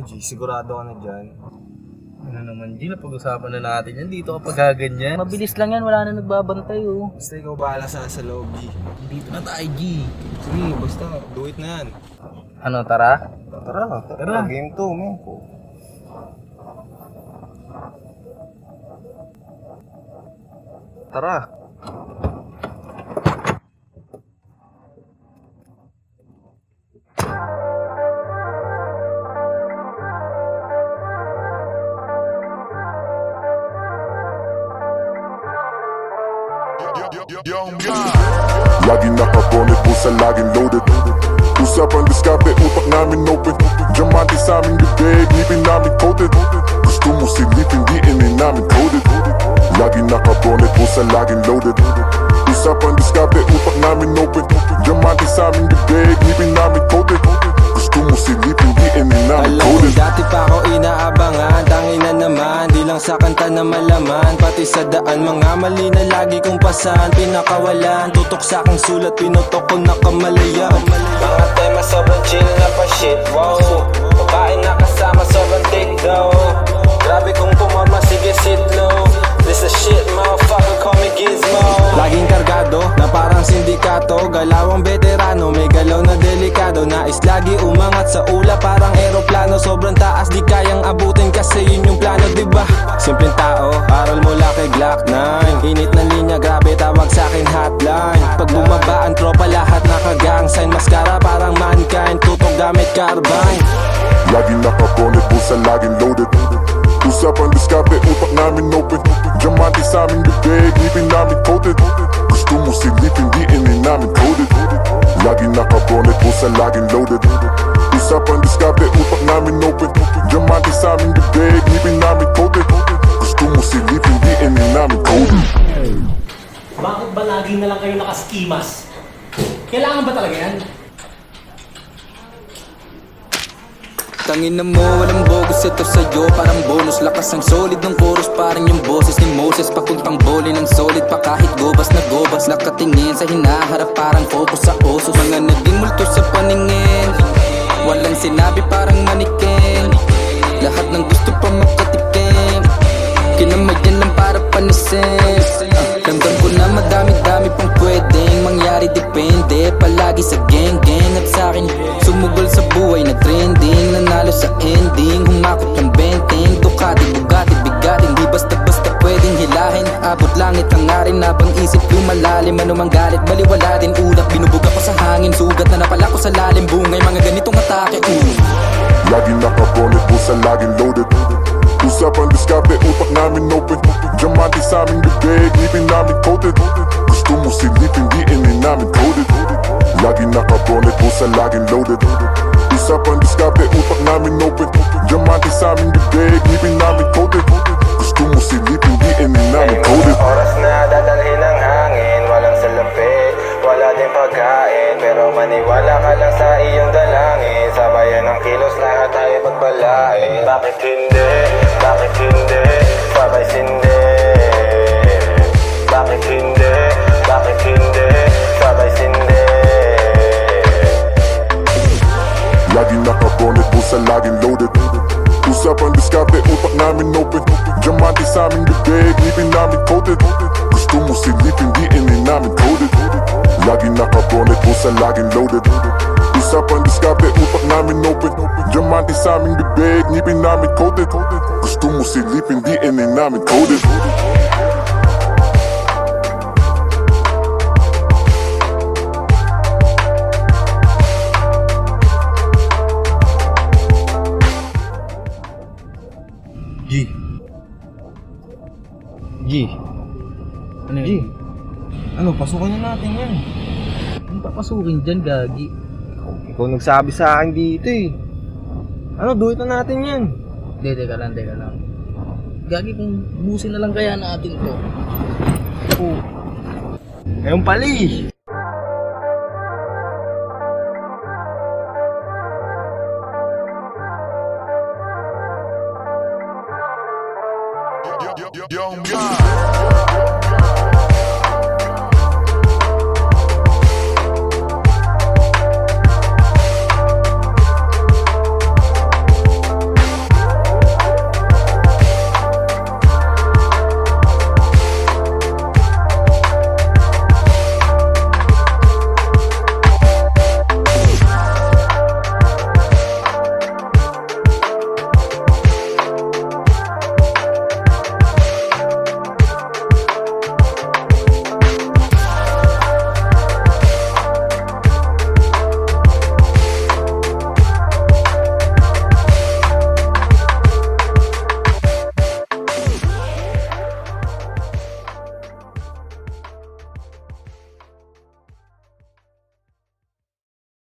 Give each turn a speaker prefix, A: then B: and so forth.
A: Ano, G? Sigurado ka na dyan.
B: Ano naman, G, napag-usapan na natin yan. Dito kapag gaganyan.
C: Mabilis lang yan, wala na nagbabantay oh.
A: Basta ikaw bahala sa, sa loob, G.
B: Dito na tayo, G.
A: Sige, basta, do it na yan.
B: Ano, tara?
A: Tara, tara.
B: Tara.
A: Game to, man. Tara.
D: Laging nakabonet, pusa laging loaded. Usapan diskarte, utak namin open. Diamante sa aming bibig, ngipin namin coated Gusto mo silipin, di ini namin coded. Laging nakabonet, pusa laging loaded. Usapan diskarte, utak namin open. Diamante sa aming bibig, ngipin namin coated Gusto mo silipin, di ini namin
E: Alam mo,
D: coded.
E: dati pa ako inaabangan ah, sa kanta na malaman Pati sa daan, mga mali na lagi kong pasan Pinakawalan, tutok sa aking sulat Pinutok ko na kamalayan. Mga tema sobrang chill na pa shit, wow. Babae na kasama, sobrang thick daw Grabe kong pumama, sige sit low. This is shit, motherfucker, call me Gizmo. Laging kargado, na parang sindikato. Galawang veterano, delikado Nais lagi umangat sa ula, parang eroplano Sobrang taas, di kayang abutin kasi yun yung plano, di ba? Simpleng tao, aral mula kay Glock 9 Init na linya, grabe tawag sa akin hotline. Pag bumaba ang tropa, lahat nakagang sign. Maskara parang mankind, tutok gamit carbine.
D: Laging nakabonet, pusa laging loaded Usapan diskarte, utak namin open. Diamante sa aming bibig, ngipin namin coated. Gusto mo silipin, di ini namin coded. Laging nakabonet, pusa laging loaded. Usapan diskarte, utak namin open. Diamante sa aming bibig, ngipin namin coated. Gusto mo silipin, di ini namin coded.
F: Bakit ba lagi na lang kayo nakaskimas? Kailangan ba talaga yan?
G: Tangin na mo, walang bogus ito sa'yo. Parang bonus, lakas ang solid ng chorus. Parang yung boses ni Moses Papuntang boli ng solid pa. Kahit gobas na gobas Nakatingin sa hinaharap. Parang focus sa osos Mga naging multo sa paningin. Walang sinabi parang manikin. Lahat ng gusto pa makatikim. Kinamayan lang para panisin hilahin Abot langit ang ngarin Habang isip lumalalim Anumang galit baliwala din Ulap binubuga ko sa hangin Sugat na napala ko sa lalim. Bungay mga ganitong atake uh.
D: Laging nakabonet, pusa laging loaded. Usapan diskarte, utak namin open. Diamante sa aming bibig, ngipin namin coated. Gusto mo silipin, di namin coded. Laging nakabonet, pusa laging loaded Usapan diskarte, utak namin open. Diamante sa aming bibig, ngipin namin coated Gusto mo silipin, di ini namin coded.
E: Oras na dadalhin ng hangin Walang salapit, wala din pagkain. Pero maniwala ka lang sa iyong dalangin Sabayan ng kilos, lahat tayo pagbalain Bakit hindi,
D: Laging nakabonet, pusa laging loaded. Usapan diskarte, utak namin open. Diamante sa aming bibig, ngipin namin coated. Gusto mo silipin, di ini namin coded. Laging nakabonet, pusa laging loaded. Usapan diskarte, utak namin open. Diamante sa aming bibig, ngipin namin coated. Gusto mo silipin, di ini namin coded
B: G. G. Ano
A: G.
B: yun?
A: Ano, pasukan na natin yan.
B: Anong papasukin dyan, Gagi?
A: Ikaw nagsabi sa akin dito eh. Ano, do it na natin yan.
B: Hindi, teka lang, teka lang. Gagi, kung busin na lang kaya natin to.
A: Oh. Ngayon pala
D: young, God.